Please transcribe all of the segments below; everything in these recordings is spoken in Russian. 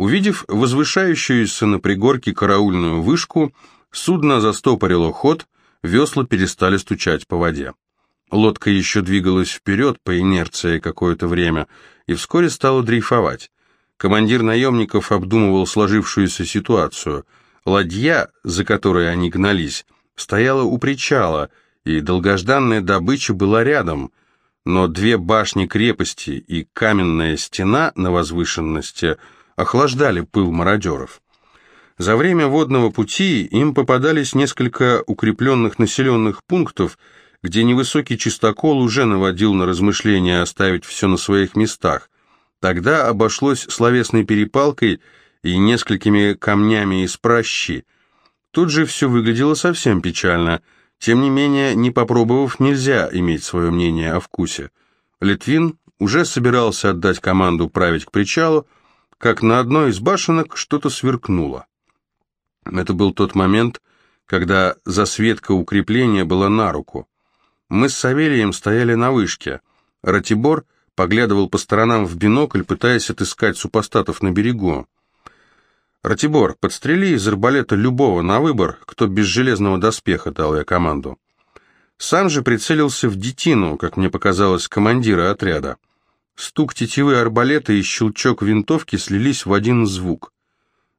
Увидев возвышающуюся на пригорке караульную вышку, судно застопорило ход, весла перестали стучать по воде. Лодка еще двигалась вперед по инерции какое-то время и вскоре стала дрейфовать. Командир наемников обдумывал сложившуюся ситуацию. Ладья, за которой они гнались, стояла у причала, и долгожданная добыча была рядом, но две башни крепости и каменная стена на возвышенности охлаждали пыл мародеров. За время водного пути им попадались несколько укрепленных населенных пунктов, где невысокий чистокол уже наводил на размышления оставить все на своих местах. Тогда обошлось словесной перепалкой и несколькими камнями из пращи. Тут же все выглядело совсем печально. Тем не менее, не попробовав, нельзя иметь свое мнение о вкусе. Литвин уже собирался отдать команду править к причалу, как на одной из башенок что-то сверкнуло. Это был тот момент, когда засветка укрепления была на руку. Мы с Савелием стояли на вышке. Ратибор поглядывал по сторонам в бинокль, пытаясь отыскать супостатов на берегу. «Ратибор, подстрели из арбалета любого на выбор, кто без железного доспеха», — дал я команду. Сам же прицелился в детину, как мне показалось, командира отряда. Стук тетивы арбалета и щелчок винтовки слились в один звук.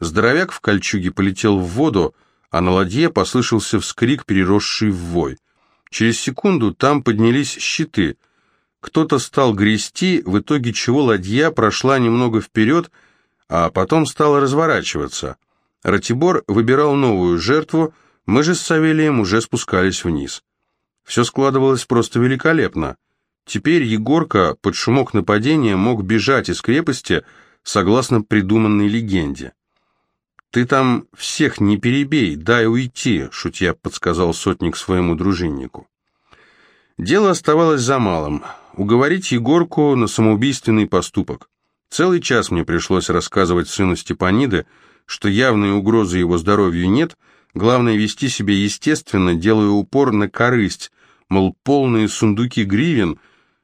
Здоровяк в кольчуге полетел в воду, а на ладье послышался вскрик, переросший в вой. Через секунду там поднялись щиты. Кто-то стал грести, в итоге чего ладья прошла немного вперед, а потом стала разворачиваться. Ратибор выбирал новую жертву, мы же с Савелием уже спускались вниз. Все складывалось просто великолепно. Теперь Егорка под шумок нападения мог бежать из крепости согласно придуманной легенде. «Ты там всех не перебей, дай уйти», — шутя подсказал сотник своему дружиннику. Дело оставалось за малым — уговорить Егорку на самоубийственный поступок. Целый час мне пришлось рассказывать сыну Степаниды, что явной угрозы его здоровью нет, главное вести себя естественно, делая упор на корысть, мол, полные сундуки гривен,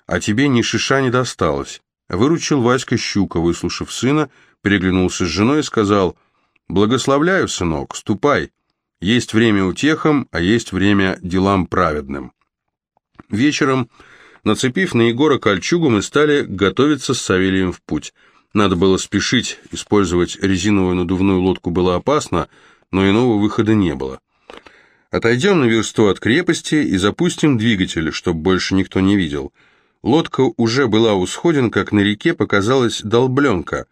а тебе ни шиша не досталось. Выручил Васька Щука, выслушав сына, переглянулся с женой и сказал — «Благословляю, сынок, ступай. Есть время утехам, а есть время делам праведным». Вечером, нацепив на Егора кольчугу, мы стали готовиться с Савелием в путь. Надо было спешить, использовать резиновую надувную лодку было опасно, но иного выхода не было. Отойдем на версту от крепости и запустим двигатель, чтобы больше никто не видел. Лодка уже была у сходин, как на реке показалась долбленка.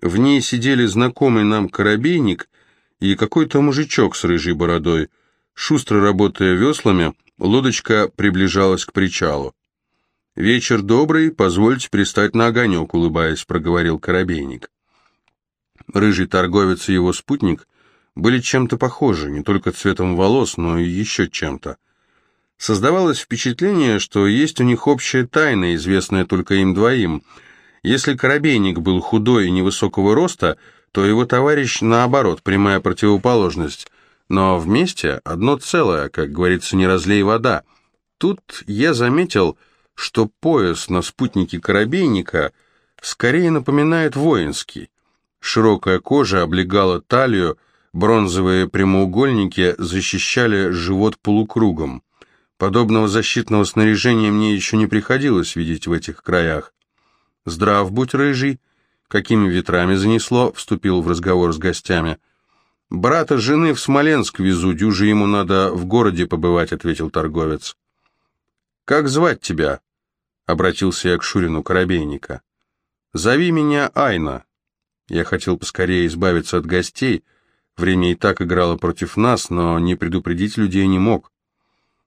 В ней сидели знакомый нам корабейник и какой-то мужичок с рыжей бородой. Шустро работая веслами, лодочка приближалась к причалу. «Вечер добрый, позвольте пристать на огонек», — улыбаясь, проговорил корабейник. Рыжий торговец и его спутник были чем-то похожи, не только цветом волос, но и еще чем-то. Создавалось впечатление, что есть у них общая тайна, известная только им двоим — если Коробейник был худой и невысокого роста, то его товарищ, наоборот, прямая противоположность. Но вместе одно целое, как говорится, не разлей вода. Тут я заметил, что пояс на спутнике Коробейника скорее напоминает воинский. Широкая кожа облегала талию, бронзовые прямоугольники защищали живот полукругом. Подобного защитного снаряжения мне еще не приходилось видеть в этих краях. «Здрав будь, рыжий!» Какими ветрами занесло, вступил в разговор с гостями. «Брата жены в Смоленск везу, дюже ему надо в городе побывать», — ответил торговец. «Как звать тебя?» — обратился я к Шурину Коробейника. «Зови меня Айна». Я хотел поскорее избавиться от гостей, время и так играло против нас, но не предупредить людей не мог.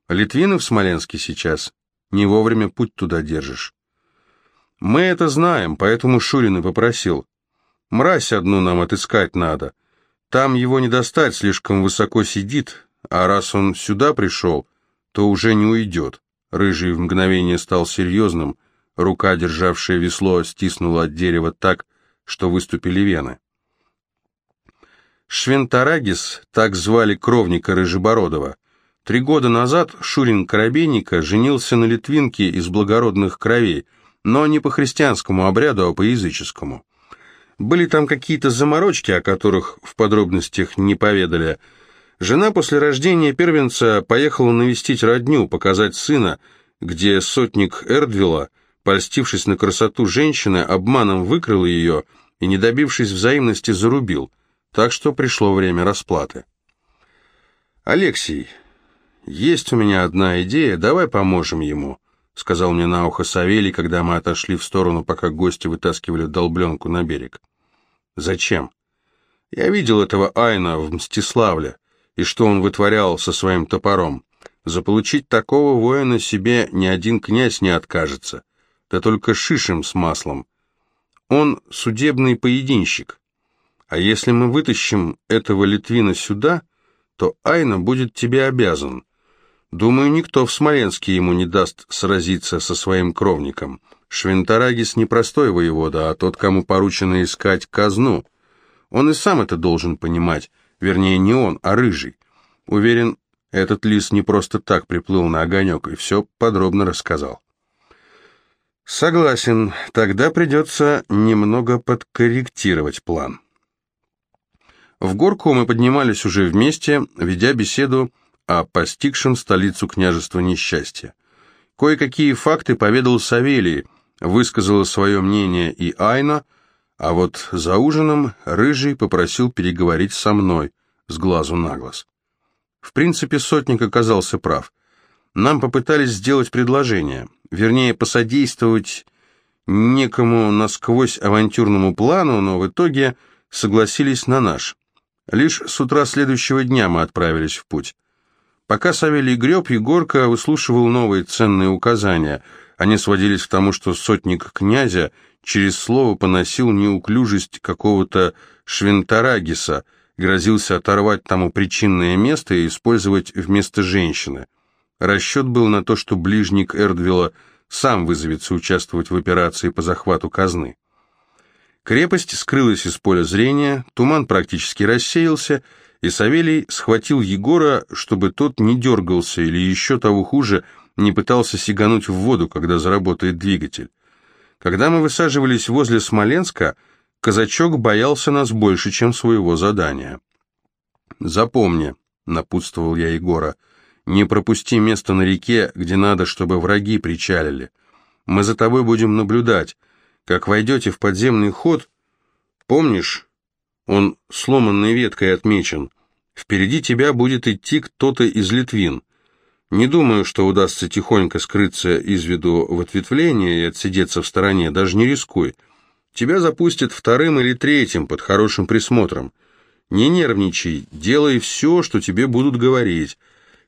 Литвины в Смоленске сейчас, не вовремя путь туда держишь. Мы это знаем, поэтому Шурин и попросил. Мразь одну нам отыскать надо. Там его не достать, слишком высоко сидит, а раз он сюда пришел, то уже не уйдет. Рыжий в мгновение стал серьезным, рука, державшая весло, стиснула от дерева так, что выступили вены. Швентарагис, так звали кровника Рыжебородова. Три года назад Шурин Коробейника женился на литвинке из благородных кровей – но не по христианскому обряду, а по языческому. Были там какие-то заморочки, о которых в подробностях не поведали. Жена после рождения первенца поехала навестить родню, показать сына, где сотник Эрдвилла, польстившись на красоту женщины, обманом выкрал ее и, не добившись взаимности, зарубил. Так что пришло время расплаты. «Алексей, есть у меня одна идея, давай поможем ему», — сказал мне на ухо Савелий, когда мы отошли в сторону, пока гости вытаскивали долбленку на берег. «Зачем?» «Я видел этого Айна в Мстиславле, и что он вытворял со своим топором. Заполучить такого воина себе ни один князь не откажется, да только шишем с маслом. Он судебный поединщик. А если мы вытащим этого Литвина сюда, то Айна будет тебе обязан. Думаю, никто в Смоленске ему не даст сразиться со своим кровником. Швентарагис не простой воевода, а тот, кому поручено искать казну. Он и сам это должен понимать, вернее, не он, а Рыжий. Уверен, этот лис не просто так приплыл на огонек и все подробно рассказал. Согласен, тогда придется немного подкорректировать план. В горку мы поднимались уже вместе, ведя беседу о постигшем столицу княжества несчастья. Кое-какие факты поведал Савелий, высказала свое мнение и Айна, а вот за ужином Рыжий попросил переговорить со мной с глазу на глаз. В принципе, сотник оказался прав. Нам попытались сделать предложение, вернее, посодействовать некому насквозь авантюрному плану, но в итоге согласились на наш. Лишь с утра следующего дня мы отправились в путь. Пока Савелий греб, Егорка выслушивал новые ценные указания. Они сводились к тому, что сотник князя через слово поносил неуклюжесть какого-то Швентарагиса – грозился оторвать тому причинное место и использовать вместо женщины. Расчет был на то, что ближник Эрдвилла сам вызовется участвовать в операции по захвату казны. Крепость скрылась из поля зрения, туман практически рассеялся, и Савелий схватил Егора, чтобы тот не дергался или еще того хуже, не пытался сигануть в воду, когда заработает двигатель. Когда мы высаживались возле Смоленска, Казачок боялся нас больше, чем своего задания. «Запомни», — напутствовал я Егора, — «не пропусти место на реке, где надо, чтобы враги причалили. Мы за тобой будем наблюдать. Как войдете в подземный ход, помнишь, он сломанной веткой отмечен, впереди тебя будет идти кто-то из Литвин. Не думаю, что удастся тихонько скрыться из виду в ответвлении и отсидеться в стороне, даже не рискуй». Тебя запустят вторым или третьим под хорошим присмотром. Не нервничай, делай все, что тебе будут говорить.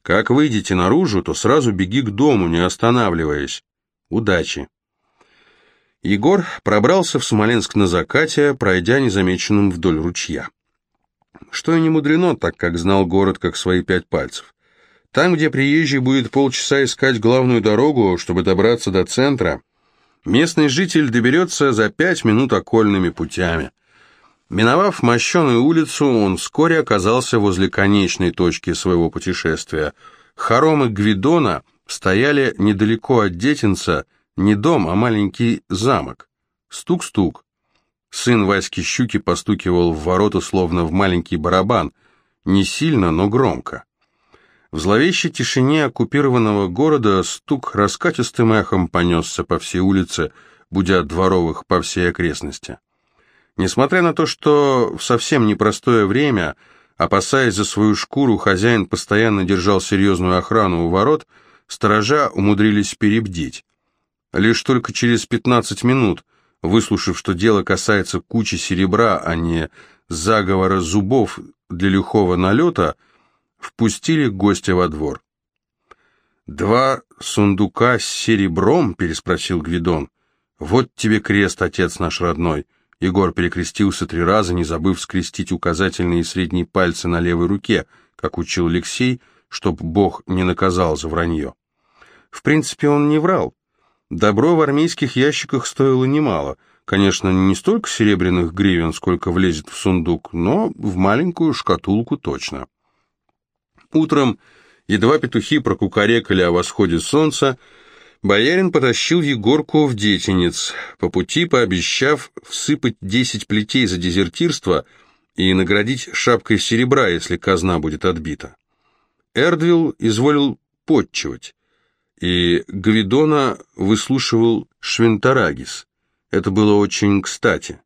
Как выйдете наружу, то сразу беги к дому, не останавливаясь. Удачи. Егор пробрался в Смоленск на закате, пройдя незамеченным вдоль ручья. Что и не мудрено, так как знал город как свои пять пальцев. Там, где приезжий будет полчаса искать главную дорогу, чтобы добраться до центра, Местный житель доберется за пять минут окольными путями. Миновав мощеную улицу, он вскоре оказался возле конечной точки своего путешествия. Хоромы Гвидона стояли недалеко от детинца, не дом, а маленький замок. Стук-стук. Сын Васьки Щуки постукивал в ворота, словно в маленький барабан. Не сильно, но громко. В зловещей тишине оккупированного города стук раскатистым эхом понесся по всей улице, будя дворовых по всей окрестности. Несмотря на то, что в совсем непростое время, опасаясь за свою шкуру, хозяин постоянно держал серьезную охрану у ворот, сторожа умудрились перебдеть. Лишь только через 15 минут, выслушав, что дело касается кучи серебра, а не заговора зубов для лихого налета, впустили гостя во двор. «Два сундука с серебром?» — переспросил Гвидон. «Вот тебе крест, отец наш родной!» Егор перекрестился три раза, не забыв скрестить указательные и средние пальцы на левой руке, как учил Алексей, чтоб Бог не наказал за вранье. В принципе, он не врал. Добро в армейских ящиках стоило немало. Конечно, не столько серебряных гривен, сколько влезет в сундук, но в маленькую шкатулку точно. Утром, едва петухи прокукарекали о восходе солнца, Боярин потащил Егорку в детинец, по пути пообещав всыпать десять плетей за дезертирство и наградить шапкой серебра, если казна будет отбита. Эрдвилл изволил подчивать, и Гвидона выслушивал Швентарагис. Это было очень кстати.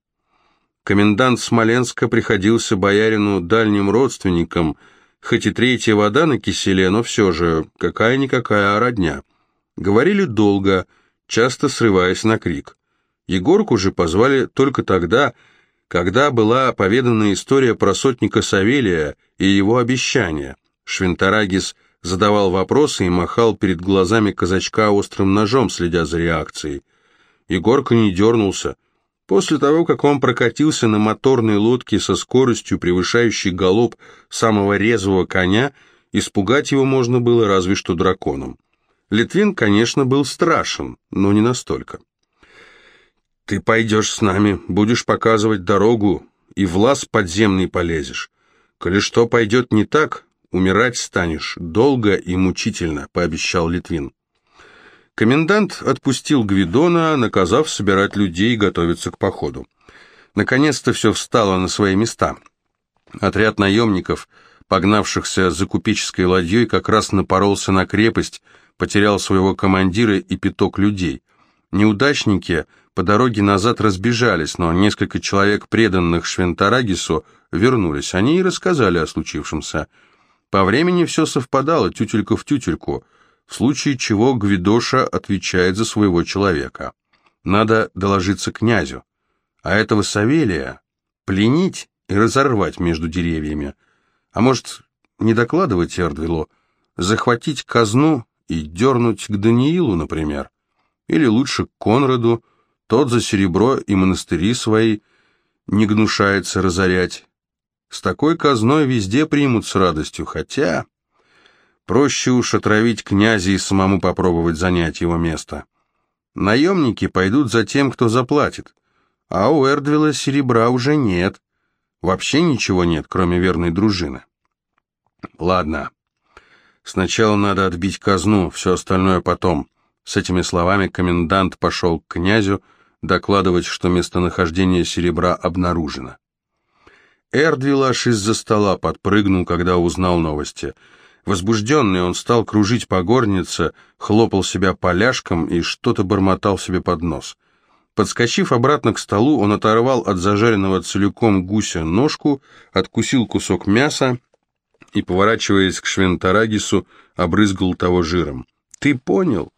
Комендант Смоленска приходился боярину дальним родственникам, хоть и третья вода на киселе, но все же какая-никакая родня. Говорили долго, часто срываясь на крик. Егорку же позвали только тогда, когда была поведана история про сотника Савелия и его обещания. Швентарагис задавал вопросы и махал перед глазами казачка острым ножом, следя за реакцией. Егорка не дернулся, После того, как он прокатился на моторной лодке со скоростью, превышающей галоп самого резвого коня, испугать его можно было разве что драконом. Литвин, конечно, был страшен, но не настолько. «Ты пойдешь с нами, будешь показывать дорогу, и в лаз подземный полезешь. Коли что пойдет не так, умирать станешь, долго и мучительно», — пообещал Литвин. Комендант отпустил Гвидона, наказав собирать людей и готовиться к походу. Наконец-то все встало на свои места. Отряд наемников, погнавшихся за купеческой ладьей, как раз напоролся на крепость, потерял своего командира и пяток людей. Неудачники по дороге назад разбежались, но несколько человек, преданных Швентарагису, вернулись. Они и рассказали о случившемся. По времени все совпадало, тютелька в тютельку – в случае чего Гвидоша отвечает за своего человека. Надо доложиться князю, а этого Савелия пленить и разорвать между деревьями. А может, не докладывать Эрдвилу, захватить казну и дернуть к Даниилу, например? Или лучше к Конраду, тот за серебро и монастыри свои не гнушается разорять. С такой казной везде примут с радостью, хотя... Проще уж отравить князя и самому попробовать занять его место. Наемники пойдут за тем, кто заплатит, а у Эрдвилла серебра уже нет. Вообще ничего нет, кроме верной дружины. Ладно, сначала надо отбить казну, все остальное потом. С этими словами комендант пошел к князю докладывать, что местонахождение серебра обнаружено. Эрдвилл аж из-за стола подпрыгнул, когда узнал новости — Возбужденный, он стал кружить по горнице, хлопал себя поляшком и что-то бормотал себе под нос. Подскочив обратно к столу, он оторвал от зажаренного целиком гуся ножку, откусил кусок мяса и, поворачиваясь к Швентарагису, обрызгал того жиром. «Ты понял?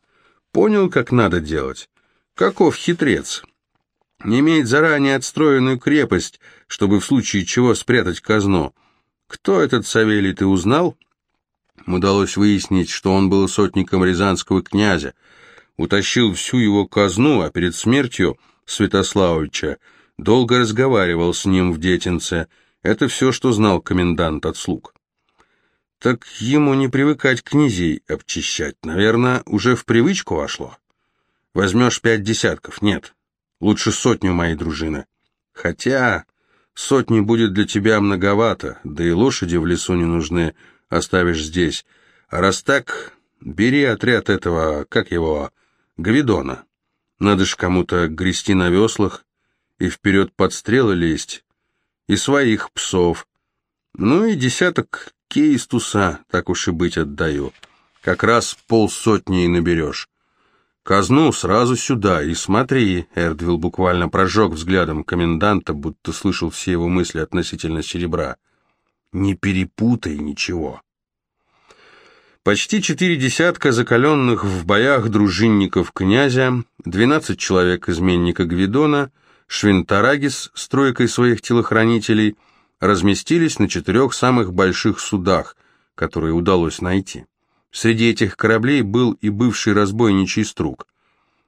Понял, как надо делать? Каков хитрец? Не имеет заранее отстроенную крепость, чтобы в случае чего спрятать казну. Кто этот Савелий, ты узнал?» удалось выяснить, что он был сотником рязанского князя, утащил всю его казну, а перед смертью Святославовича долго разговаривал с ним в детинце. Это все, что знал комендант от слуг. Так ему не привыкать князей обчищать, наверное, уже в привычку вошло. Возьмешь пять десятков, нет, лучше сотню моей дружины. Хотя сотни будет для тебя многовато, да и лошади в лесу не нужны, — оставишь здесь. А раз так, бери отряд этого, как его, Гвидона. Надо ж кому-то грести на веслах и вперед под стрелы лезть. И своих псов. Ну и десяток кейстуса, так уж и быть, отдаю. Как раз полсотни и наберешь. Казну сразу сюда, и смотри, Эрдвилл буквально прожег взглядом коменданта, будто слышал все его мысли относительно серебра. Не перепутай ничего. Почти четыре десятка закаленных в боях дружинников князя, двенадцать человек изменника Гвидона, Швинтарагис с тройкой своих телохранителей разместились на четырех самых больших судах, которые удалось найти. Среди этих кораблей был и бывший разбойничий струк.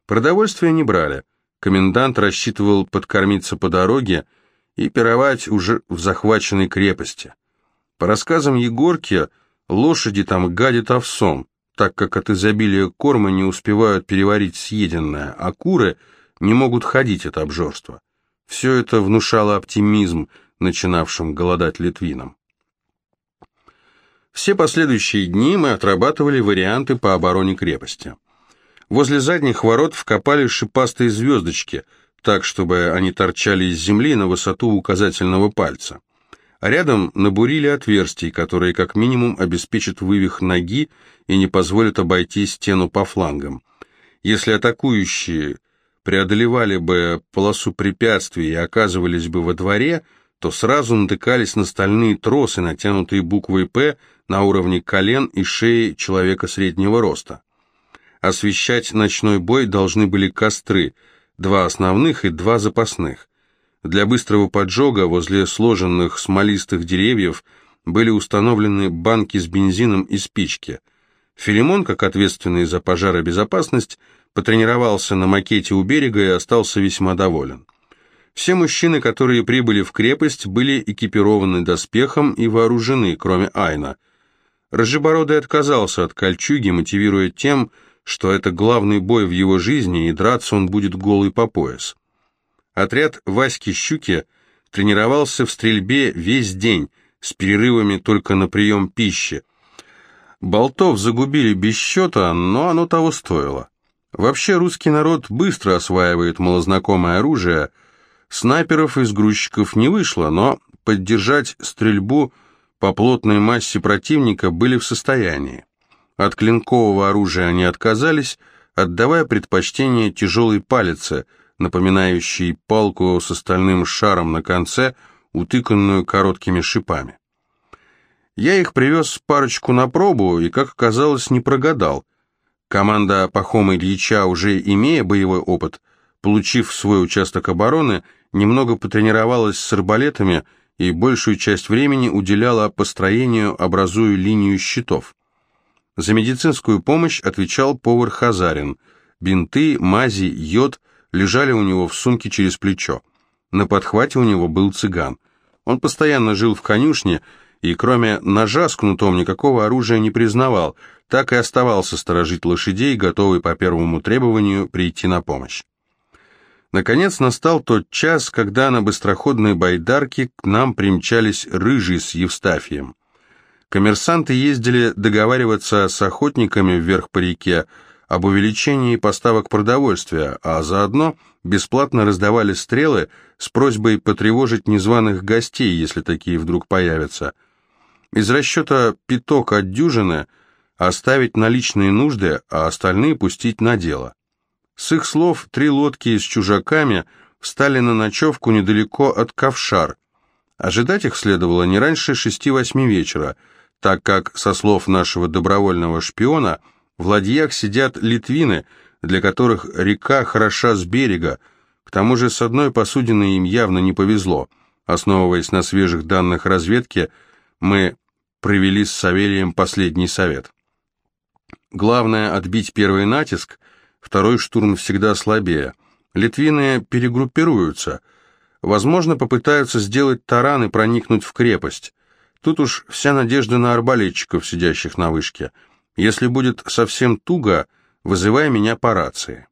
Продовольствие не брали, комендант рассчитывал подкормиться по дороге и пировать уже в захваченной крепости. По рассказам Егорки, лошади там гадят овсом, так как от изобилия корма не успевают переварить съеденное, а куры не могут ходить от обжорства. Все это внушало оптимизм начинавшим голодать литвинам. Все последующие дни мы отрабатывали варианты по обороне крепости. Возле задних ворот вкопали шипастые звездочки, так, чтобы они торчали из земли на высоту указательного пальца. А рядом набурили отверстий, которые как минимум обеспечат вывих ноги и не позволят обойти стену по флангам. Если атакующие преодолевали бы полосу препятствий и оказывались бы во дворе, то сразу натыкались на стальные тросы, натянутые буквой «П» на уровне колен и шеи человека среднего роста. Освещать ночной бой должны были костры, два основных и два запасных. Для быстрого поджога возле сложенных смолистых деревьев были установлены банки с бензином и спички. Филимон, как ответственный за пожаробезопасность, потренировался на макете у берега и остался весьма доволен. Все мужчины, которые прибыли в крепость, были экипированы доспехом и вооружены, кроме Айна. Рыжебородый отказался от кольчуги, мотивируя тем, что это главный бой в его жизни, и драться он будет голый по пояс. Отряд Васьки Щуки тренировался в стрельбе весь день, с перерывами только на прием пищи. Болтов загубили без счета, но оно того стоило. Вообще русский народ быстро осваивает малознакомое оружие. Снайперов из грузчиков не вышло, но поддержать стрельбу по плотной массе противника были в состоянии. От клинкового оружия они отказались, отдавая предпочтение тяжелой палице, напоминающей палку с остальным шаром на конце, утыканную короткими шипами. Я их привез парочку на пробу и, как оказалось, не прогадал. Команда Пахома Ильича, уже имея боевой опыт, получив свой участок обороны, немного потренировалась с арбалетами и большую часть времени уделяла построению, образуя линию щитов. За медицинскую помощь отвечал повар Хазарин. Бинты, мази, йод лежали у него в сумке через плечо. На подхвате у него был цыган. Он постоянно жил в конюшне и кроме ножа с кнутом никакого оружия не признавал, так и оставался сторожить лошадей, готовый по первому требованию прийти на помощь. Наконец настал тот час, когда на быстроходной байдарке к нам примчались рыжий с Евстафием. Коммерсанты ездили договариваться с охотниками вверх по реке об увеличении поставок продовольствия, а заодно бесплатно раздавали стрелы с просьбой потревожить незваных гостей, если такие вдруг появятся – из расчета пяток от дюжины оставить наличные нужды, а остальные пустить на дело. С их слов, три лодки с чужаками встали на ночевку недалеко от Ковшар. Ожидать их следовало не раньше шести-восьми вечера, так как, со слов нашего добровольного шпиона, в ладьях сидят литвины, для которых река хороша с берега, к тому же с одной посудиной им явно не повезло. Основываясь на свежих данных разведки, мы провели с Савелием последний совет. Главное отбить первый натиск, второй штурм всегда слабее. Литвины перегруппируются. Возможно, попытаются сделать таран и проникнуть в крепость. Тут уж вся надежда на арбалетчиков, сидящих на вышке. Если будет совсем туго, вызывай меня по рации.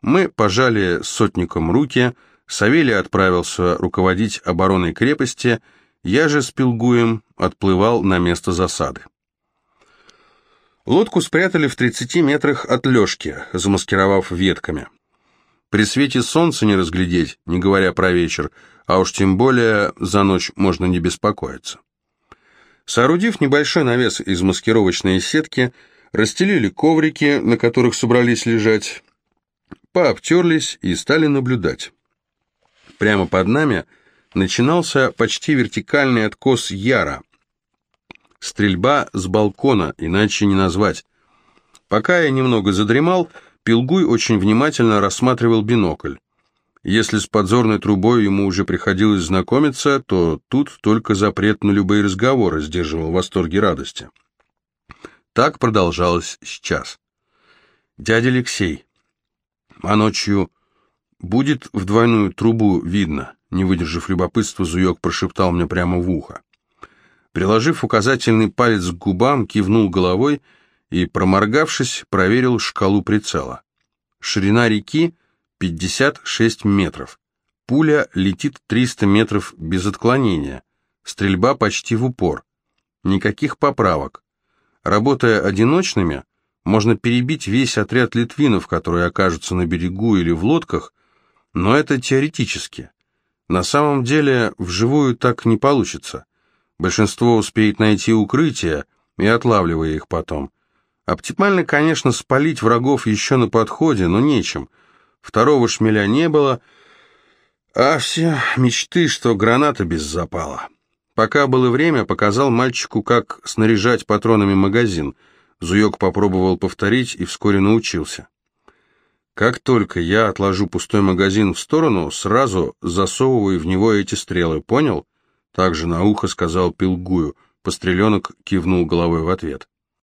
Мы пожали сотникам руки, Савелий отправился руководить обороной крепости, я же с Пилгуем отплывал на место засады. Лодку спрятали в 30 метрах от лёжки, замаскировав ветками. При свете солнца не разглядеть, не говоря про вечер, а уж тем более за ночь можно не беспокоиться. Соорудив небольшой навес из маскировочной сетки, расстелили коврики, на которых собрались лежать, пообтерлись и стали наблюдать. Прямо под нами – начинался почти вертикальный откос Яра. Стрельба с балкона, иначе не назвать. Пока я немного задремал, Пилгуй очень внимательно рассматривал бинокль. Если с подзорной трубой ему уже приходилось знакомиться, то тут только запрет на любые разговоры сдерживал восторги радости. Так продолжалось сейчас. «Дядя Алексей, а ночью будет в двойную трубу видно?» Не выдержав любопытства, Зуек прошептал мне прямо в ухо. Приложив указательный палец к губам, кивнул головой и, проморгавшись, проверил шкалу прицела. Ширина реки 56 метров. Пуля летит 300 метров без отклонения. Стрельба почти в упор. Никаких поправок. Работая одиночными, Можно перебить весь отряд литвинов, которые окажутся на берегу или в лодках, но это теоретически. На самом деле, вживую так не получится. Большинство успеет найти укрытие, и отлавливая их потом. Оптимально, конечно, спалить врагов еще на подходе, но нечем. Второго шмеля не было, а все мечты, что граната без запала. Пока было время, показал мальчику, как снаряжать патронами магазин. Зуек попробовал повторить и вскоре научился. Как только я отложу пустой магазин в сторону, сразу засовываю в него эти стрелы, понял? Также на ухо сказал Пилгую. Постреленок кивнул головой в ответ.